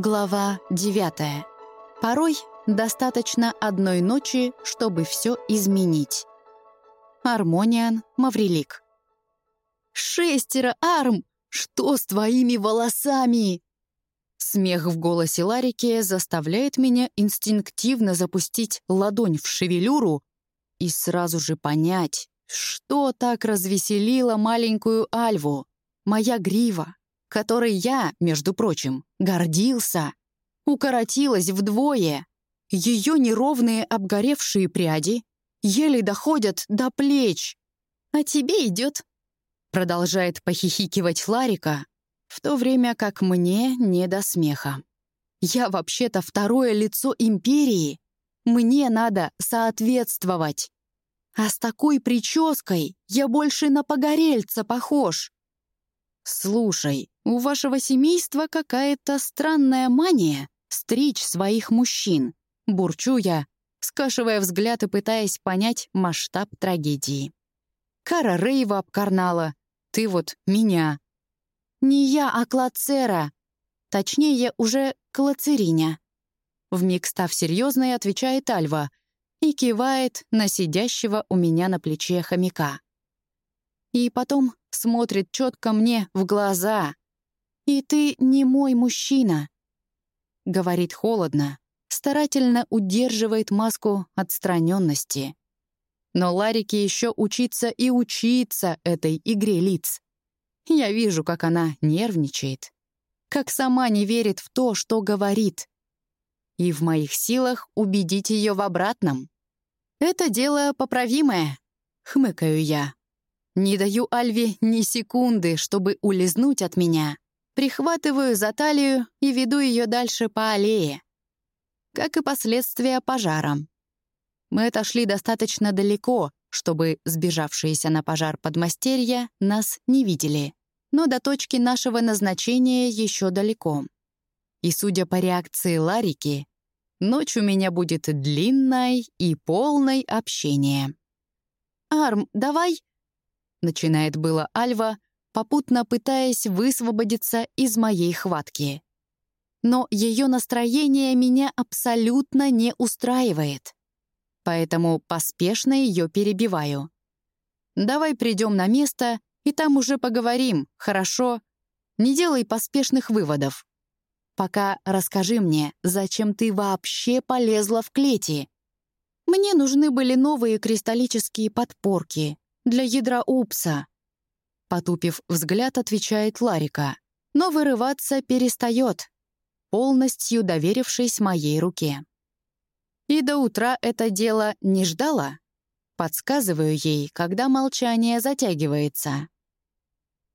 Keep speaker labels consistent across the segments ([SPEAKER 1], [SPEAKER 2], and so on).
[SPEAKER 1] Глава 9. Порой достаточно одной ночи, чтобы все изменить. Армониан Маврилик. «Шестеро, Арм! Что с твоими волосами?» Смех в голосе Ларики заставляет меня инстинктивно запустить ладонь в шевелюру и сразу же понять, что так развеселило маленькую Альву. Моя грива, которой я, между прочим, гордился, укоротилась вдвое. Ее неровные обгоревшие пряди еле доходят до плеч. «А тебе идет», — продолжает похихикивать Ларика, в то время как мне не до смеха. «Я вообще-то второе лицо империи. Мне надо соответствовать. А с такой прической я больше на погорельца похож». «Слушай, у вашего семейства какая-то странная мания стричь своих мужчин», — бурчу я, скашивая взгляд и пытаясь понять масштаб трагедии. «Кара Рейва обкарнала, ты вот меня». «Не я, а Клацера. Точнее, уже Клацериня». Вмиг став серьезной, отвечает Альва и кивает на сидящего у меня на плече хомяка. И потом смотрит четко мне в глаза. «И ты не мой мужчина», — говорит холодно, старательно удерживает маску отстраненности. Но Ларике еще учиться и учиться этой игре лиц. Я вижу, как она нервничает, как сама не верит в то, что говорит. И в моих силах убедить ее в обратном. Это дело поправимое, хмыкаю я. Не даю Альве ни секунды, чтобы улизнуть от меня. Прихватываю за талию и веду ее дальше по аллее. Как и последствия пожара. Мы отошли достаточно далеко, чтобы сбежавшиеся на пожар подмастерья нас не видели. Но до точки нашего назначения еще далеко. И судя по реакции Ларики, ночь у меня будет длинной и полной общения. «Арм, давай Начинает было Альва, попутно пытаясь высвободиться из моей хватки. Но ее настроение меня абсолютно не устраивает. Поэтому поспешно ее перебиваю. «Давай придем на место, и там уже поговорим, хорошо? Не делай поспешных выводов. Пока расскажи мне, зачем ты вообще полезла в клети?» Мне нужны были новые кристаллические подпорки, для ядра упса. Потупив взгляд, отвечает Ларика. Но вырываться перестает, полностью доверившись моей руке. И до утра это дело не ждала. Подсказываю ей, когда молчание затягивается.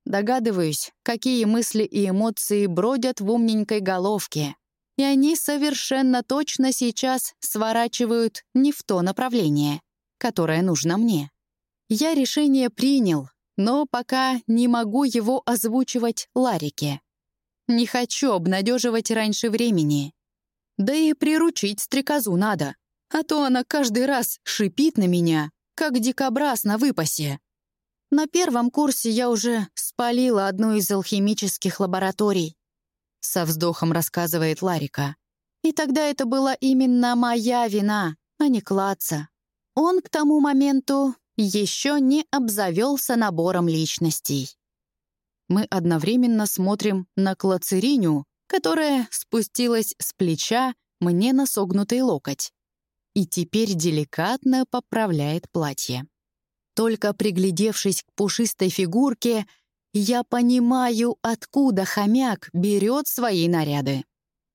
[SPEAKER 1] Догадываюсь, какие мысли и эмоции бродят в умненькой головке. И они совершенно точно сейчас сворачивают не в то направление, которое нужно мне. Я решение принял, но пока не могу его озвучивать Ларике. Не хочу обнадеживать раньше времени. Да и приручить стрекозу надо, а то она каждый раз шипит на меня, как дикобраз на выпасе. На первом курсе я уже спалила одну из алхимических лабораторий. Со вздохом рассказывает Ларика. И тогда это была именно моя вина, а не Клаца. Он к тому моменту еще не обзавелся набором личностей. Мы одновременно смотрим на клацериню, которая спустилась с плеча мне на согнутый локоть и теперь деликатно поправляет платье. Только приглядевшись к пушистой фигурке, я понимаю, откуда хомяк берет свои наряды.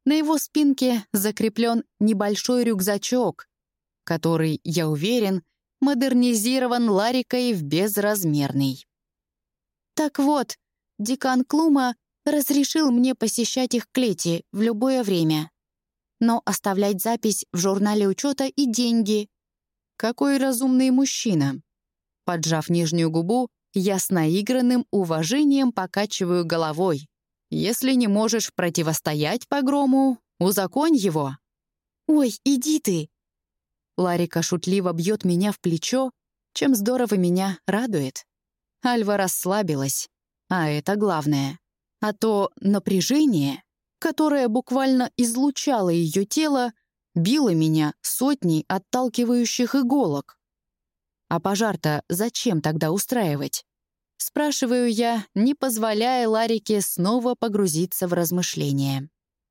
[SPEAKER 1] На его спинке закреплен небольшой рюкзачок, который, я уверен, модернизирован Ларикой в безразмерный. Так вот, декан Клума разрешил мне посещать их клети в любое время. Но оставлять запись в журнале учета и деньги. Какой разумный мужчина. Поджав нижнюю губу, я с наигранным уважением покачиваю головой. Если не можешь противостоять погрому, узаконь его. «Ой, иди ты!» Ларика шутливо бьет меня в плечо, чем здорово меня радует. Альва расслабилась, а это главное. А то напряжение которая буквально излучала ее тело, била меня сотней отталкивающих иголок. А пожар-то зачем тогда устраивать? Спрашиваю я, не позволяя Ларике снова погрузиться в размышления.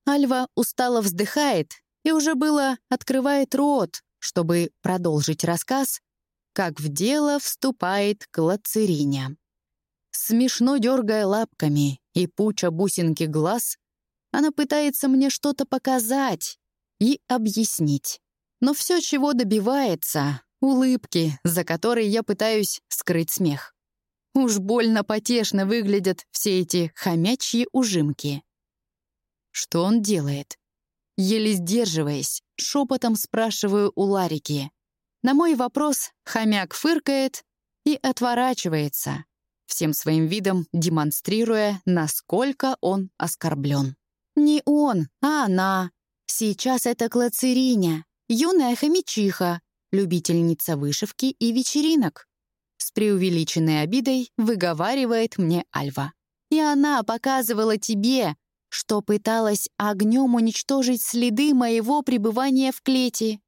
[SPEAKER 1] Альва устало вздыхает и уже было открывает рот, чтобы продолжить рассказ, как в дело вступает Клацериня. Смешно дергая лапками и пуча бусинки глаз, она пытается мне что-то показать и объяснить. Но все, чего добивается — улыбки, за которые я пытаюсь скрыть смех. Уж больно потешно выглядят все эти хомячьи ужимки. Что он делает? Еле сдерживаясь, шепотом спрашиваю у Ларики. На мой вопрос хомяк фыркает и отворачивается, всем своим видом демонстрируя, насколько он оскорблен. Не он, а она. Сейчас это Клацериня, юная хомячиха, любительница вышивки и вечеринок. С преувеличенной обидой выговаривает мне Альва. И она показывала тебе, что пыталась огнем уничтожить следы моего пребывания в клете.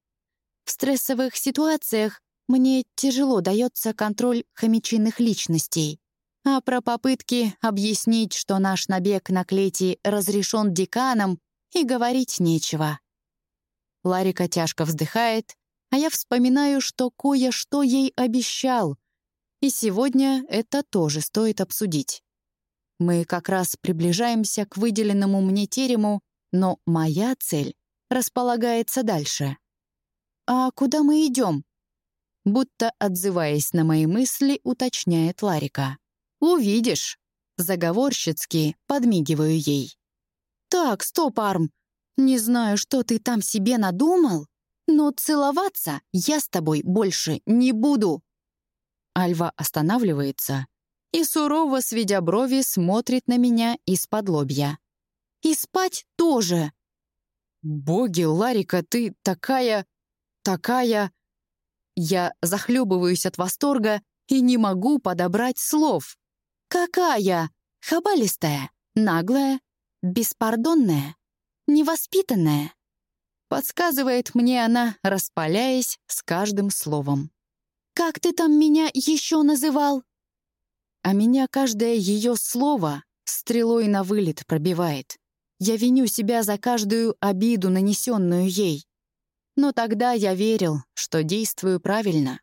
[SPEAKER 1] В стрессовых ситуациях мне тяжело дается контроль хомячиных личностей. А про попытки объяснить, что наш набег на клети разрешен деканом, и говорить нечего. Ларика тяжко вздыхает, а я вспоминаю, что кое-что ей обещал, и сегодня это тоже стоит обсудить. Мы как раз приближаемся к выделенному мне терему, но моя цель располагается дальше. «А куда мы идем?» Будто отзываясь на мои мысли, уточняет Ларика. «Увидишь!» Заговорщицки подмигиваю ей. «Так, стоп, Арм. Не знаю, что ты там себе надумал, но целоваться я с тобой больше не буду». Альва останавливается и, сурово сведя брови, смотрит на меня из-под лобья. «И спать тоже!» «Боги, Ларика, ты такая... такая...» Я захлебываюсь от восторга и не могу подобрать слов. «Какая? Хабалистая, наглая, беспардонная, невоспитанная?» Подсказывает мне она, распаляясь с каждым словом. «Как ты там меня еще называл?» А меня каждое ее слово стрелой на вылет пробивает. Я виню себя за каждую обиду, нанесенную ей. Но тогда я верил, что действую правильно,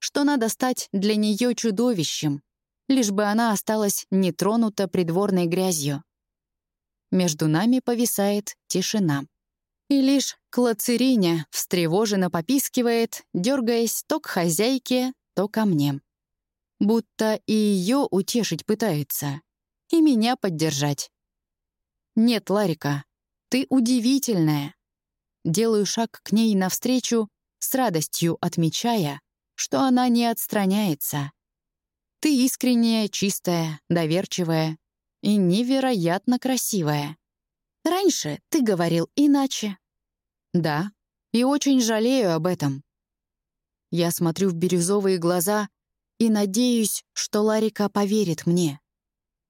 [SPEAKER 1] что надо стать для нее чудовищем, лишь бы она осталась нетронута придворной грязью. Между нами повисает тишина. И лишь Клацериня встревоженно попискивает, дергаясь то к хозяйке, то ко мне будто и ее утешить пытается, и меня поддержать. «Нет, Ларика, ты удивительная». Делаю шаг к ней навстречу, с радостью отмечая, что она не отстраняется. Ты искренняя, чистая, доверчивая и невероятно красивая. Раньше ты говорил иначе. Да, и очень жалею об этом. Я смотрю в бирюзовые глаза и надеюсь, что Ларика поверит мне.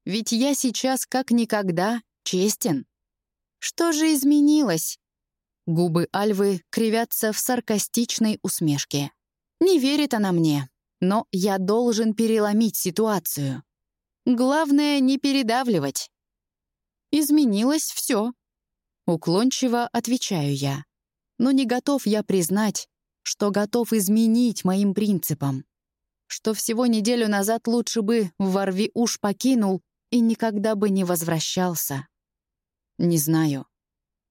[SPEAKER 1] Ведь я сейчас как никогда честен. Что же изменилось? Губы Альвы кривятся в саркастичной усмешке. Не верит она мне, но я должен переломить ситуацию. Главное — не передавливать. Изменилось все. Уклончиво отвечаю я. Но не готов я признать, что готов изменить моим принципам что всего неделю назад лучше бы ворви уж покинул и никогда бы не возвращался. Не знаю.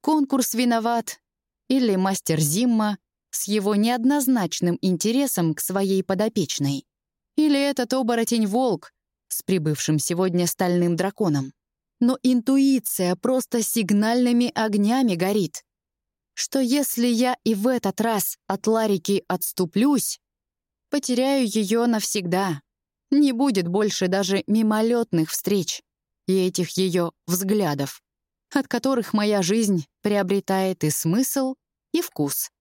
[SPEAKER 1] Конкурс виноват или мастер Зимма с его неоднозначным интересом к своей подопечной. Или этот оборотень-волк с прибывшим сегодня стальным драконом. Но интуиция просто сигнальными огнями горит. Что если я и в этот раз от Ларики отступлюсь, Потеряю ее навсегда. Не будет больше даже мимолетных встреч и этих ее взглядов, от которых моя жизнь приобретает и смысл, и вкус.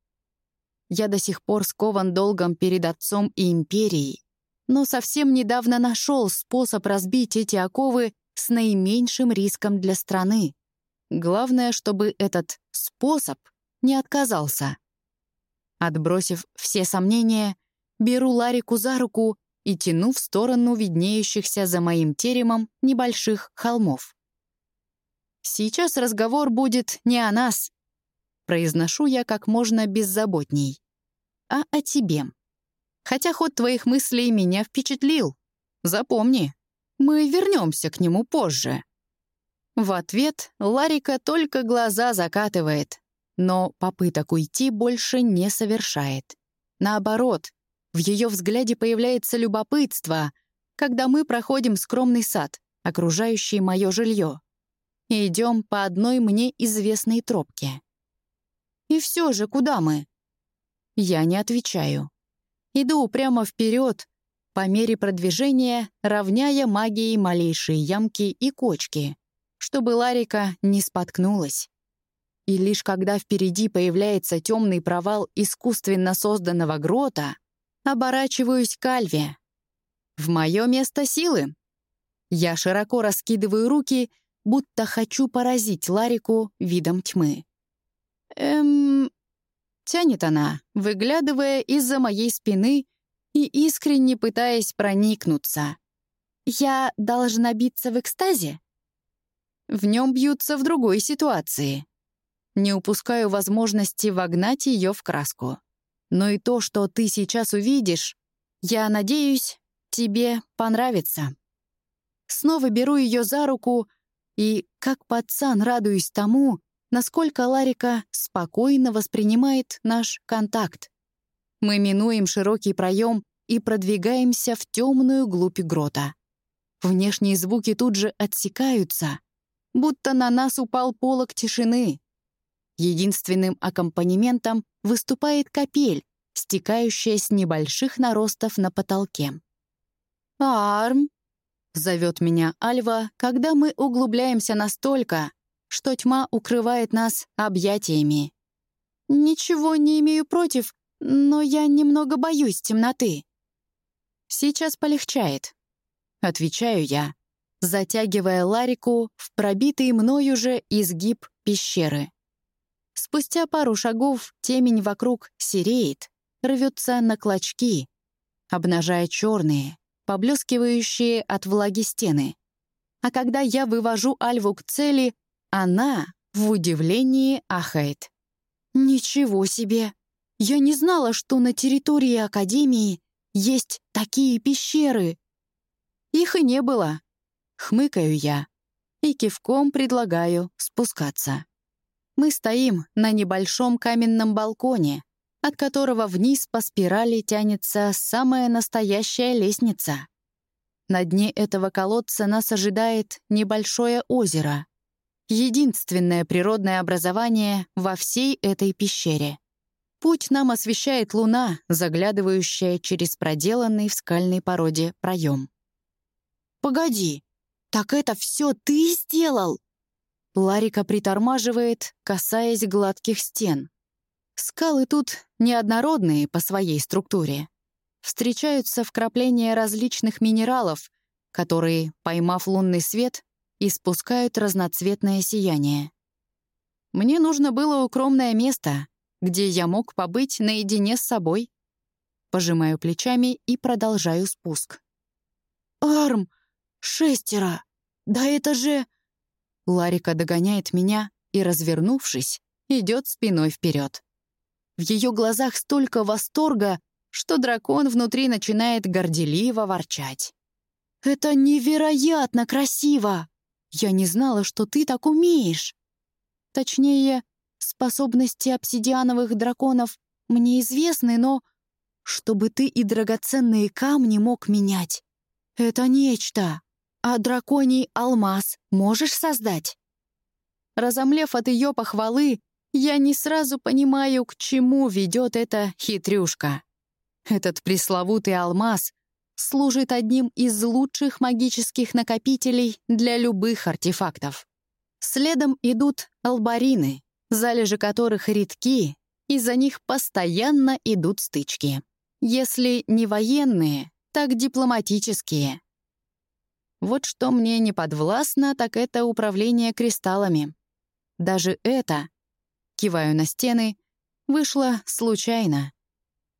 [SPEAKER 1] Я до сих пор скован долгом перед отцом и империей, но совсем недавно нашел способ разбить эти оковы с наименьшим риском для страны. Главное, чтобы этот способ не отказался. Отбросив все сомнения, беру Ларику за руку и тяну в сторону виднеющихся за моим теремом небольших холмов. «Сейчас разговор будет не о нас», — произношу я как можно беззаботней, «а о тебе. Хотя ход твоих мыслей меня впечатлил. Запомни, мы вернемся к нему позже». В ответ Ларика только глаза закатывает, но попыток уйти больше не совершает. Наоборот, в ее взгляде появляется любопытство, когда мы проходим скромный сад, окружающий мое жилье, и идем по одной мне известной тропке. И все же, куда мы? Я не отвечаю. Иду прямо вперед, по мере продвижения равняя магией малейшие ямки и кочки, чтобы Ларика не споткнулась. И лишь когда впереди появляется темный провал искусственно созданного грота, оборачиваюсь к Альве. В мое место силы. Я широко раскидываю руки, будто хочу поразить Ларику видом тьмы. Эм... Тянет она, выглядывая из-за моей спины и искренне пытаясь проникнуться. «Я должна биться в экстазе?» В нем бьются в другой ситуации. Не упускаю возможности вогнать ее в краску. Но и то, что ты сейчас увидишь, я надеюсь, тебе понравится. Снова беру ее за руку и, как пацан, радуюсь тому, насколько Ларика спокойно воспринимает наш контакт. Мы минуем широкий проем и продвигаемся в темную глубь грота. Внешние звуки тут же отсекаются, будто на нас упал полог тишины. Единственным аккомпанементом выступает капель, стекающая с небольших наростов на потолке. «Арм!» — зовет меня Альва, когда мы углубляемся настолько, что тьма укрывает нас объятиями. «Ничего не имею против, но я немного боюсь темноты». «Сейчас полегчает», — отвечаю я, затягивая Ларику в пробитый мною же изгиб пещеры. Спустя пару шагов темень вокруг сереет, рвется на клочки, обнажая черные, поблескивающие от влаги стены. А когда я вывожу Альву к цели, она в удивлении ахает. «Ничего себе! Я не знала, что на территории Академии есть такие пещеры!» Их и не было. Хмыкаю я и кивком предлагаю спускаться. Мы стоим на небольшом каменном балконе, от которого вниз по спирали тянется самая настоящая лестница. На дне этого колодца нас ожидает небольшое озеро. Единственное природное образование во всей этой пещере. Путь нам освещает луна, заглядывающая через проделанный в скальной породе проем. «Погоди, так это все ты сделал?» Ларика притормаживает, касаясь гладких стен. Скалы тут неоднородные по своей структуре. Встречаются вкрапления различных минералов, которые, поймав лунный свет, испускают разноцветное сияние. Мне нужно было укромное место, где я мог побыть наедине с собой. Пожимаю плечами и продолжаю спуск. «Арм! Шестеро! Да это же...» Ларика догоняет меня и, развернувшись, идет спиной вперед. В ее глазах столько восторга, что дракон внутри начинает горделиво ворчать. «Это невероятно красиво! Я не знала, что ты так умеешь!» Точнее, способности обсидиановых драконов мне известны, но чтобы ты и драгоценные камни мог менять — это нечто. А драконий алмаз можешь создать?» Разомлев от ее похвалы, я не сразу понимаю, к чему ведет эта хитрюшка. Этот пресловутый алмаз служит одним из лучших магических накопителей для любых артефактов. Следом идут албарины, залежи которых редки, и за них постоянно идут стычки. Если не военные, так дипломатические. Вот что мне не подвластно, так это управление кристаллами. даже это, киваю на стены, вышло случайно.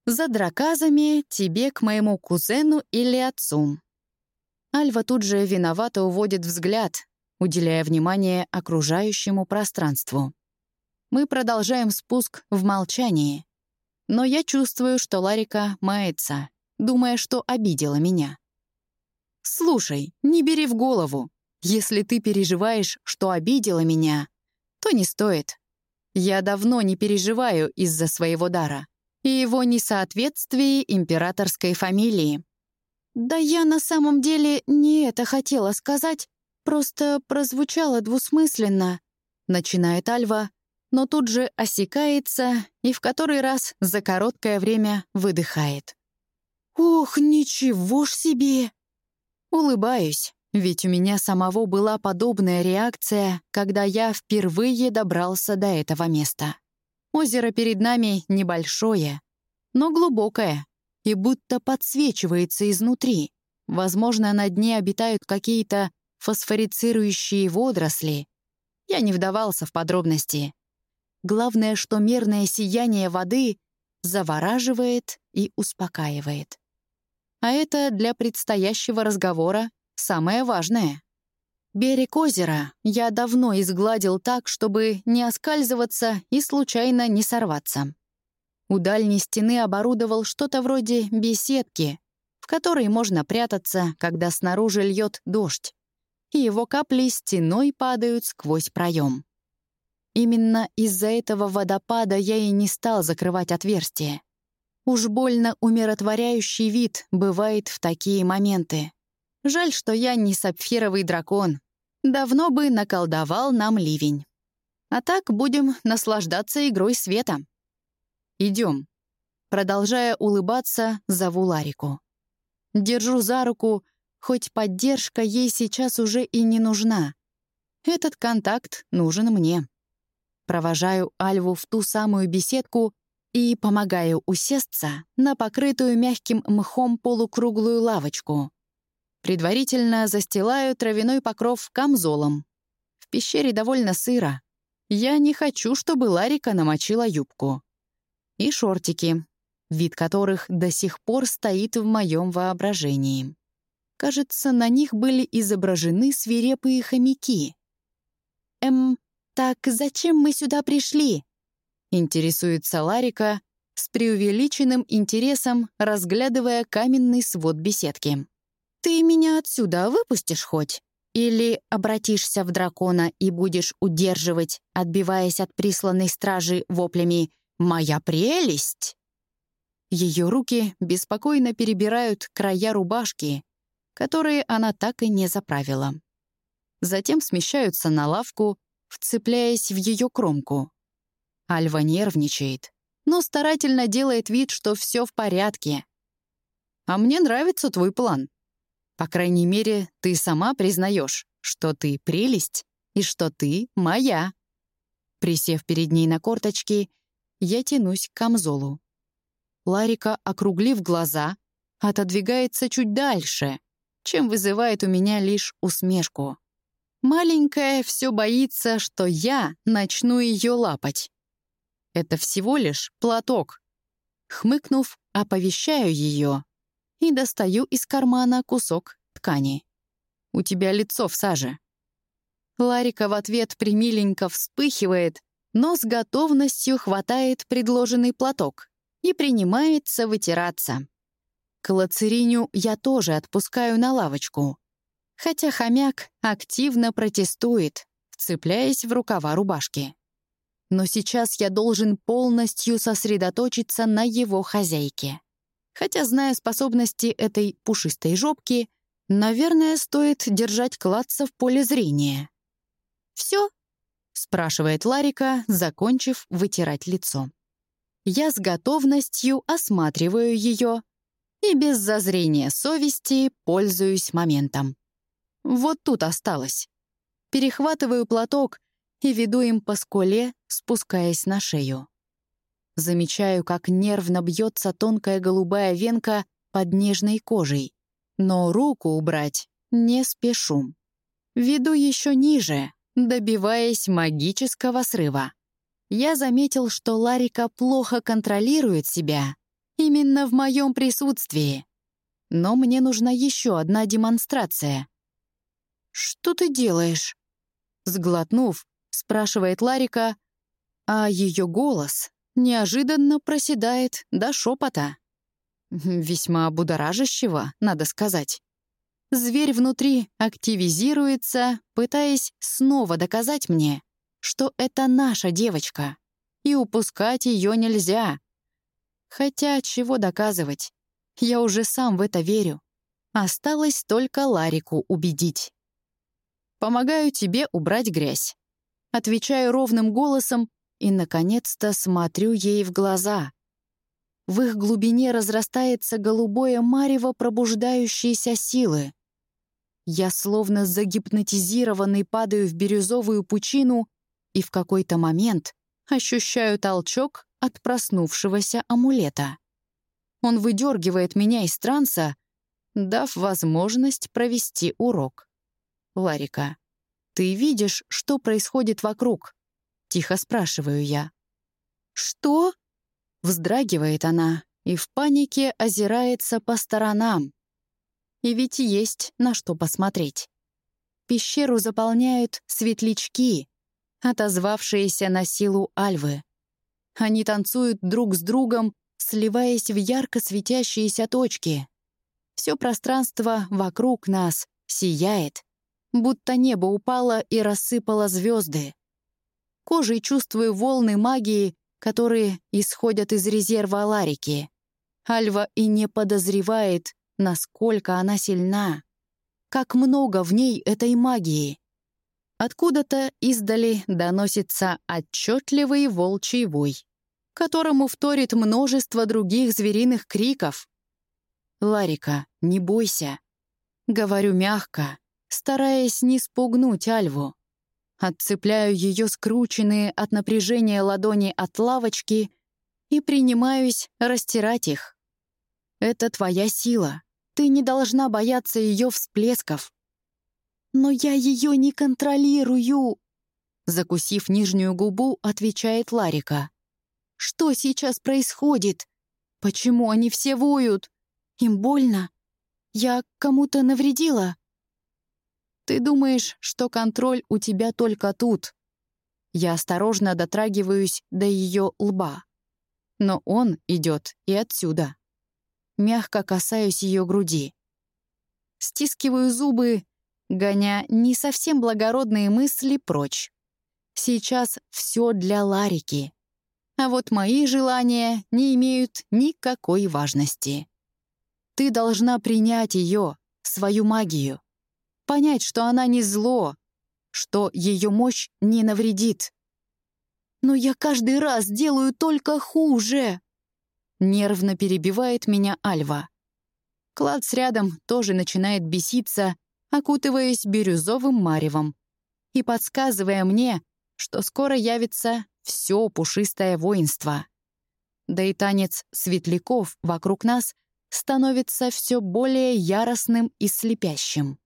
[SPEAKER 1] За драказами тебе к моему кузену или отцу. Альва тут же виновато уводит взгляд, уделяя внимание окружающему пространству. Мы продолжаем спуск в молчании. Но я чувствую, что Ларика мается, думая, что обидела меня. «Слушай, не бери в голову. Если ты переживаешь, что обидела меня, то не стоит. Я давно не переживаю из-за своего дара и его несоответствии императорской фамилии. Да я на самом деле не это хотела сказать, просто прозвучало двусмысленно, начинает Альва, но тут же осекается и в который раз за короткое время выдыхает. «Ох, ничего ж себе!» Улыбаюсь, ведь у меня самого была подобная реакция, когда я впервые добрался до этого места. Озеро перед нами небольшое, но глубокое и будто подсвечивается изнутри. Возможно, на дне обитают какие-то фосфорицирующие водоросли. Я не вдавался в подробности. Главное, что мерное сияние воды завораживает и успокаивает. А это для предстоящего разговора самое важное. Берег озера я давно изгладил так, чтобы не оскальзываться и случайно не сорваться. У дальней стены оборудовал что-то вроде беседки, в которой можно прятаться, когда снаружи льет дождь, и его капли стеной падают сквозь проем. Именно из-за этого водопада я и не стал закрывать отверстие. Уж больно умиротворяющий вид бывает в такие моменты. Жаль, что я не сапфировый дракон. Давно бы наколдовал нам ливень. А так будем наслаждаться игрой света. Идем. Продолжая улыбаться, зову Ларику. Держу за руку, хоть поддержка ей сейчас уже и не нужна. Этот контакт нужен мне. Провожаю Альву в ту самую беседку, и помогаю усесться на покрытую мягким мхом полукруглую лавочку. Предварительно застилаю травяной покров камзолом. В пещере довольно сыро. Я не хочу, чтобы Ларика намочила юбку. И шортики, вид которых до сих пор стоит в моем воображении. Кажется, на них были изображены свирепые хомяки. «Эм, так зачем мы сюда пришли?» Интересуется Ларика с преувеличенным интересом, разглядывая каменный свод беседки. «Ты меня отсюда выпустишь хоть? Или обратишься в дракона и будешь удерживать, отбиваясь от присланной стражи воплями «Моя прелесть!»?» Ее руки беспокойно перебирают края рубашки, которые она так и не заправила. Затем смещаются на лавку, вцепляясь в ее кромку. Альва нервничает, но старательно делает вид, что все в порядке. «А мне нравится твой план. По крайней мере, ты сама признаешь, что ты прелесть и что ты моя». Присев перед ней на корточки, я тянусь к камзолу. Ларика, округлив глаза, отодвигается чуть дальше, чем вызывает у меня лишь усмешку. Маленькая все боится, что я начну ее лапать. Это всего лишь платок. Хмыкнув, оповещаю ее и достаю из кармана кусок ткани. «У тебя лицо в саже». Ларика в ответ примиленько вспыхивает, но с готовностью хватает предложенный платок и принимается вытираться. К лацериню я тоже отпускаю на лавочку, хотя хомяк активно протестует, вцепляясь в рукава рубашки но сейчас я должен полностью сосредоточиться на его хозяйке. Хотя, зная способности этой пушистой жопки, наверное, стоит держать кладца в поле зрения. «Все?» — спрашивает Ларика, закончив вытирать лицо. Я с готовностью осматриваю ее и без зазрения совести пользуюсь моментом. Вот тут осталось. Перехватываю платок и веду им по скуле, спускаясь на шею. Замечаю, как нервно бьется тонкая голубая венка под нежной кожей, но руку убрать не спешу. Веду еще ниже, добиваясь магического срыва. Я заметил, что Ларика плохо контролирует себя именно в моем присутствии. Но мне нужна еще одна демонстрация. «Что ты делаешь?» Сглотнув, спрашивает Ларика, а ее голос неожиданно проседает до шепота. Весьма будоражащего, надо сказать. Зверь внутри активизируется, пытаясь снова доказать мне, что это наша девочка, и упускать ее нельзя. Хотя чего доказывать? Я уже сам в это верю. Осталось только Ларику убедить. «Помогаю тебе убрать грязь». Отвечаю ровным голосом и, наконец-то, смотрю ей в глаза. В их глубине разрастается голубое марево пробуждающейся силы. Я словно загипнотизированный падаю в бирюзовую пучину и в какой-то момент ощущаю толчок от проснувшегося амулета. Он выдергивает меня из транса, дав возможность провести урок. «Ларика, ты видишь, что происходит вокруг?» — тихо спрашиваю я. «Что?» — вздрагивает она и в панике озирается по сторонам. И ведь есть на что посмотреть. Пещеру заполняют светлячки, отозвавшиеся на силу альвы. Они танцуют друг с другом, сливаясь в ярко светящиеся точки. Все пространство вокруг нас сияет, будто небо упало и рассыпало звезды. Кожей чувствую волны магии, которые исходят из резерва Аларики. Альва и не подозревает, насколько она сильна, как много в ней этой магии. Откуда-то издали доносится отчетливый волчий вой, которому вторит множество других звериных криков. «Ларика, не бойся!» Говорю мягко, стараясь не спугнуть Альву. Отцепляю ее скрученные от напряжения ладони от лавочки и принимаюсь растирать их. Это твоя сила. Ты не должна бояться ее всплесков. «Но я ее не контролирую!» Закусив нижнюю губу, отвечает Ларика. «Что сейчас происходит? Почему они все воют? Им больно? Я кому-то навредила?» «Ты думаешь, что контроль у тебя только тут?» Я осторожно дотрагиваюсь до ее лба. Но он идет и отсюда. Мягко касаюсь ее груди. Стискиваю зубы гоня не совсем благородные мысли прочь. Сейчас все для Ларики. А вот мои желания не имеют никакой важности. Ты должна принять ее, свою магию. Понять, что она не зло, что ее мощь не навредит. «Но я каждый раз делаю только хуже!» Нервно перебивает меня Альва. Кладс рядом тоже начинает беситься окутываясь бирюзовым маревом и подсказывая мне, что скоро явится все пушистое воинство. Да и танец светляков вокруг нас становится все более яростным и слепящим.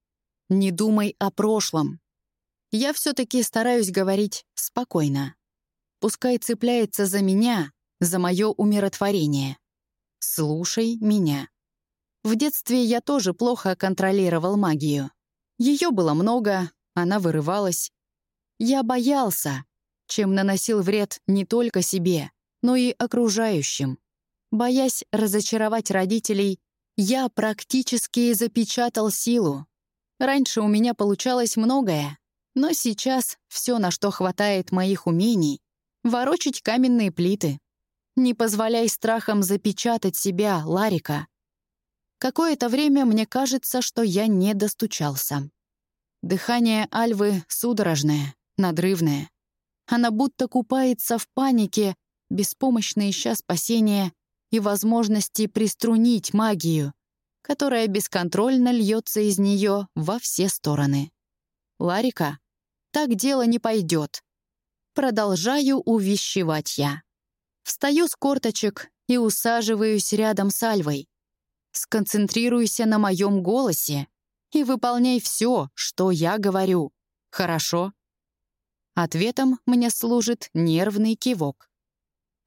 [SPEAKER 1] Не думай о прошлом. Я все-таки стараюсь говорить спокойно. Пускай цепляется за меня, за мое умиротворение. Слушай меня. В детстве я тоже плохо контролировал магию. Ее было много, она вырывалась. Я боялся, чем наносил вред не только себе, но и окружающим. Боясь разочаровать родителей, я практически запечатал силу. Раньше у меня получалось многое, но сейчас все, на что хватает моих умений, ворочить каменные плиты. Не позволяй страхам запечатать себя, Ларика. Какое-то время мне кажется, что я не достучался. Дыхание Альвы судорожное, надрывное. Она будто купается в панике, беспомощно ища спасения и возможности приструнить магию, которая бесконтрольно льется из нее во все стороны. «Ларика, так дело не пойдет. Продолжаю увещевать я. Встаю с корточек и усаживаюсь рядом с Альвой. Сконцентрируйся на моем голосе и выполняй все, что я говорю. Хорошо? Ответом мне служит нервный кивок.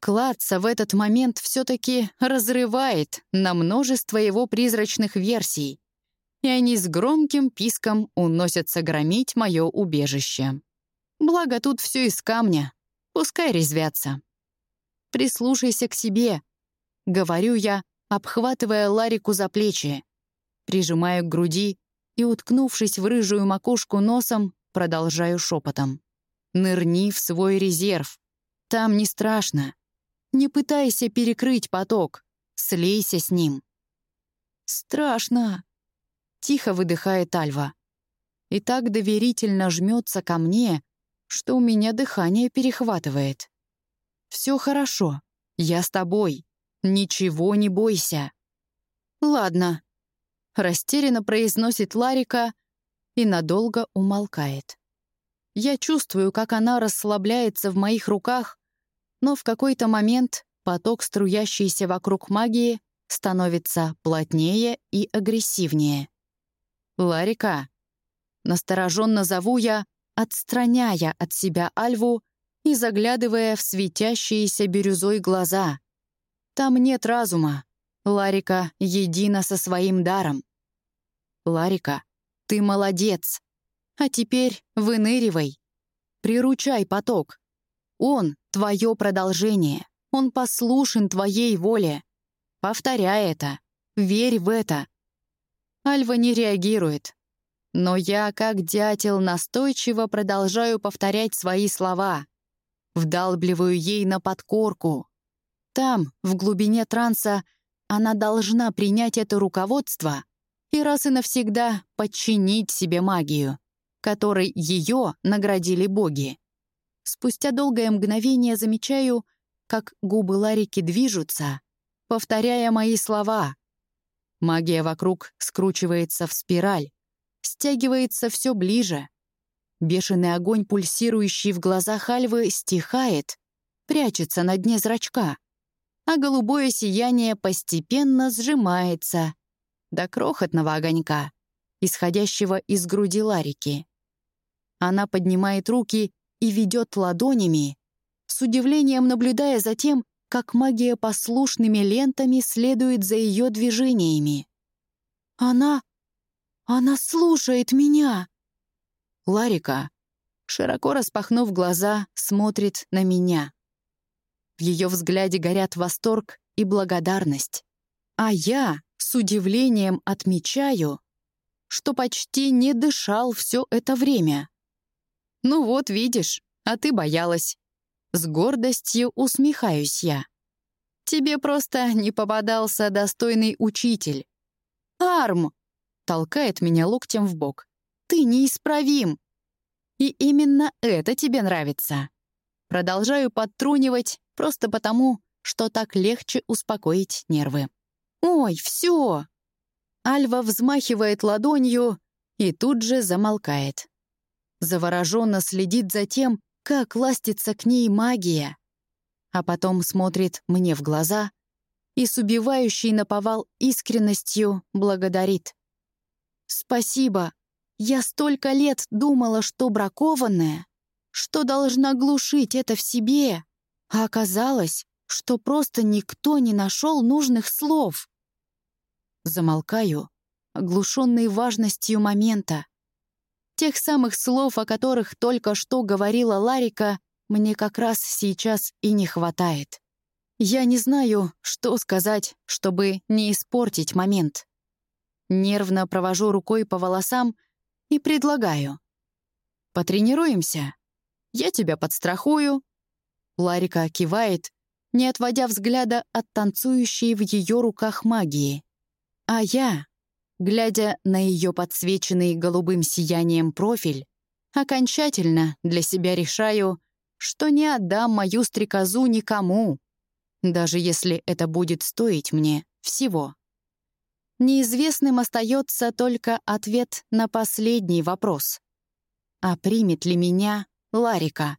[SPEAKER 1] Кладца в этот момент все-таки разрывает на множество его призрачных версий, и они с громким писком уносятся громить мое убежище. Благо тут все из камня, пускай резвятся. Прислушайся к себе, — говорю я, обхватывая Ларику за плечи. Прижимаю к груди и, уткнувшись в рыжую макушку носом, продолжаю шепотом. Нырни в свой резерв. Там не страшно. Не пытайся перекрыть поток. Слейся с ним. «Страшно!» — тихо выдыхает Альва. И так доверительно жмется ко мне, что у меня дыхание перехватывает. «Все хорошо. Я с тобой. Ничего не бойся». «Ладно», — растерянно произносит Ларика и надолго умолкает. Я чувствую, как она расслабляется в моих руках, но в какой-то момент поток, струящийся вокруг магии, становится плотнее и агрессивнее. «Ларика!» Настороженно зову я, отстраняя от себя Альву и заглядывая в светящиеся бирюзой глаза. Там нет разума. Ларика едина со своим даром. Ларика, ты молодец. А теперь выныривай. Приручай поток. Он — твое продолжение. Он послушен твоей воле. Повторяй это. Верь в это. Альва не реагирует. Но я, как дятел, настойчиво продолжаю повторять свои слова. Вдалбливаю ей на подкорку. Там, в глубине транса, она должна принять это руководство и раз и навсегда подчинить себе магию которой ее наградили боги. Спустя долгое мгновение замечаю, как губы Ларики движутся, повторяя мои слова. Магия вокруг скручивается в спираль, стягивается все ближе. Бешеный огонь, пульсирующий в глазах Альвы, стихает, прячется на дне зрачка, а голубое сияние постепенно сжимается до крохотного огонька, исходящего из груди Ларики. Она поднимает руки и ведет ладонями, с удивлением наблюдая за тем, как магия послушными лентами следует за ее движениями. «Она... она слушает меня!» Ларика, широко распахнув глаза, смотрит на меня. В ее взгляде горят восторг и благодарность. А я с удивлением отмечаю, что почти не дышал все это время. «Ну вот, видишь, а ты боялась». С гордостью усмехаюсь я. «Тебе просто не попадался достойный учитель». «Арм!» — толкает меня локтем в бок. «Ты неисправим!» «И именно это тебе нравится». Продолжаю подтрунивать просто потому, что так легче успокоить нервы. «Ой, все!» Альва взмахивает ладонью и тут же замолкает завороженно следит за тем, как ластится к ней магия, а потом смотрит мне в глаза и с убивающей наповал искренностью благодарит. «Спасибо. Я столько лет думала, что бракованная, что должна глушить это в себе, а оказалось, что просто никто не нашел нужных слов». Замолкаю, оглушенный важностью момента. Тех самых слов, о которых только что говорила Ларика, мне как раз сейчас и не хватает. Я не знаю, что сказать, чтобы не испортить момент. Нервно провожу рукой по волосам и предлагаю. «Потренируемся? Я тебя подстрахую». Ларика кивает, не отводя взгляда от танцующей в ее руках магии. А я глядя на ее подсвеченный голубым сиянием профиль, окончательно для себя решаю, что не отдам мою стрекозу никому, даже если это будет стоить мне всего. Неизвестным остается только ответ на последний вопрос. А примет ли меня Ларика?